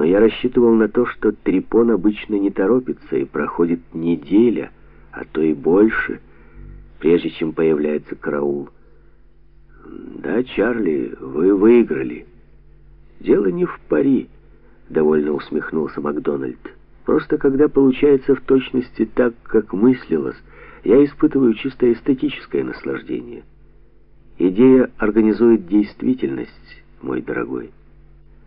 Но я рассчитывал на то, что Трипон обычно не торопится, и проходит неделя, а то и больше, прежде чем появляется караул. «Да, Чарли, вы выиграли. Дело не в пари», — довольно усмехнулся Макдональд. «Просто когда получается в точности так, как мыслилось, я испытываю чисто эстетическое наслаждение. Идея организует действительность, мой дорогой.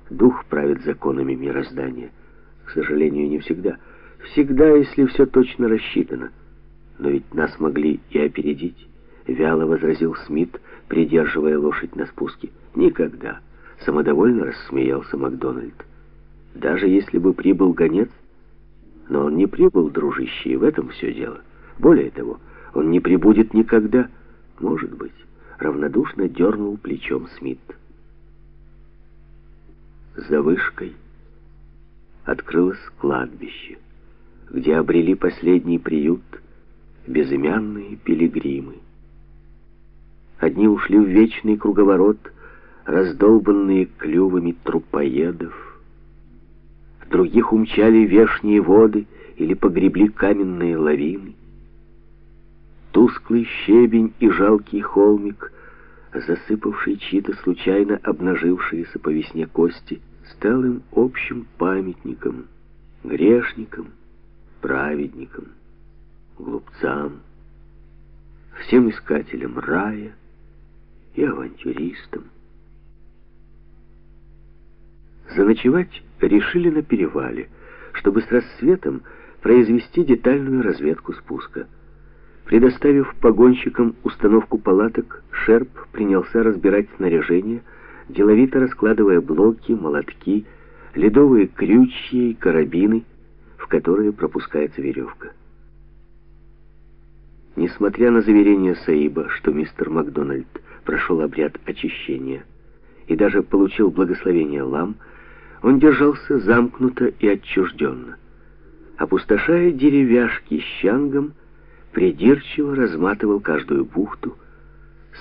Дух правит законами мироздания. К сожалению, не всегда. Всегда, если все точно рассчитано. Но ведь нас могли и опередить. Вяло возразил Смит, придерживая лошадь на спуске. Никогда. Самодовольно рассмеялся Макдональд. Даже если бы прибыл гонец, но он не прибыл, дружище, и в этом все дело. Более того, он не прибудет никогда. Может быть, равнодушно дернул плечом Смит. За вышкой открылось кладбище, где обрели последний приют безымянные пилигримы. Одни ушли в вечный круговорот, раздолбанные клювами трупоедов, других умчали вешние воды или погребли каменные лавины. Тусклый щебень и жалкий холмик, засыпавший чьи-то случайно обнажившиеся по весне кости, стал им общим памятником, грешникам, праведникам, глупцам, всем искателям рая и авантюристам. Заночевать решили на перевале, чтобы с рассветом произвести детальную разведку спуска. Предоставив погонщикам установку палаток, Шерп принялся разбирать снаряжение, деловито раскладывая блоки, молотки, ледовые крючья и карабины, в которые пропускается веревка. Несмотря на заверение Саиба, что мистер Макдональд прошел обряд очищения и даже получил благословение лам, он держался замкнуто и отчужденно. Опустошая деревяшки щангом, придирчиво разматывал каждую бухту,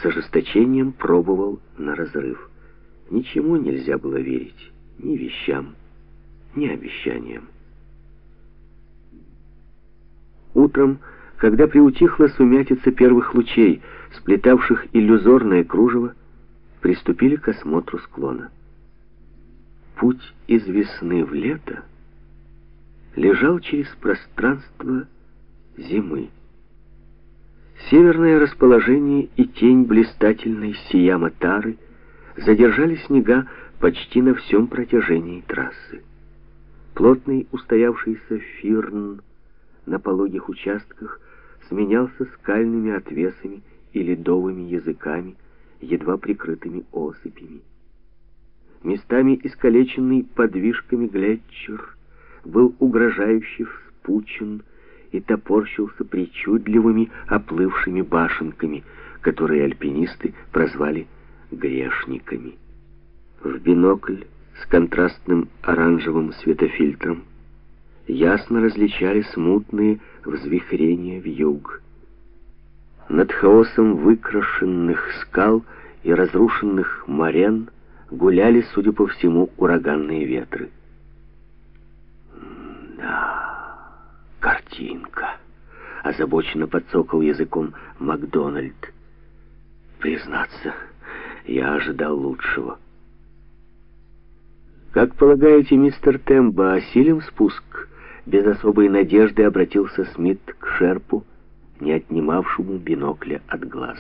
с ожесточением пробовал на разрыв. Ничему нельзя было верить, ни вещам, ни обещаниям. Утром, когда приутихла сумятица первых лучей, сплетавших иллюзорное кружево, приступили к осмотру склона. Путь из весны в лето лежал через пространство зимы. Северное расположение и тень блистательной Сияма-Тары задержали снега почти на всем протяжении трассы. Плотный устоявшийся фирн на пологих участках сменялся скальными отвесами и ледовыми языками, едва прикрытыми осыпями. Местами искалеченный подвижками глетчер был угрожающе вспучен и топорщился причудливыми оплывшими башенками, которые альпинисты прозвали грешниками. В бинокль с контрастным оранжевым светофильтром ясно различали смутные взвихрения в юг. Над хаосом выкрашенных скал и разрушенных морен гуляли, судя по всему, ураганные ветры. Картинка!» — озабоченно подсокал языком Макдональд. «Признаться, я ожидал лучшего». «Как полагаете, мистер Тембо, осилим спуск?» Без особой надежды обратился Смит к Шерпу, не отнимавшему бинокля от глаз.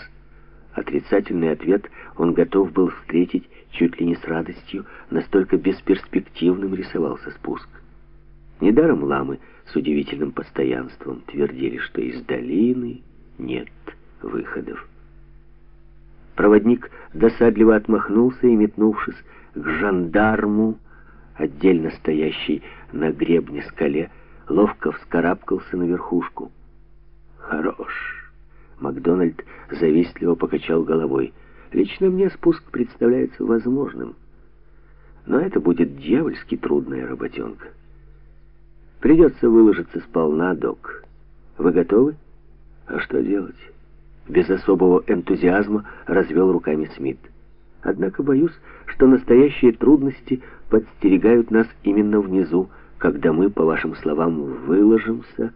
Отрицательный ответ он готов был встретить чуть ли не с радостью, настолько бесперспективным рисовался спуск. Недаром ламы с удивительным постоянством твердили, что из долины нет выходов. Проводник досадливо отмахнулся и, метнувшись к жандарму, отдельно стоящий на гребне скале, ловко вскарабкался на верхушку. «Хорош!» Макдональд завистливо покачал головой. «Лично мне спуск представляется возможным, но это будет дьявольски трудная работенка». Придется выложиться сполна, док. Вы готовы? А что делать? Без особого энтузиазма развел руками Смит. Однако боюсь, что настоящие трудности подстерегают нас именно внизу, когда мы, по вашим словам, выложимся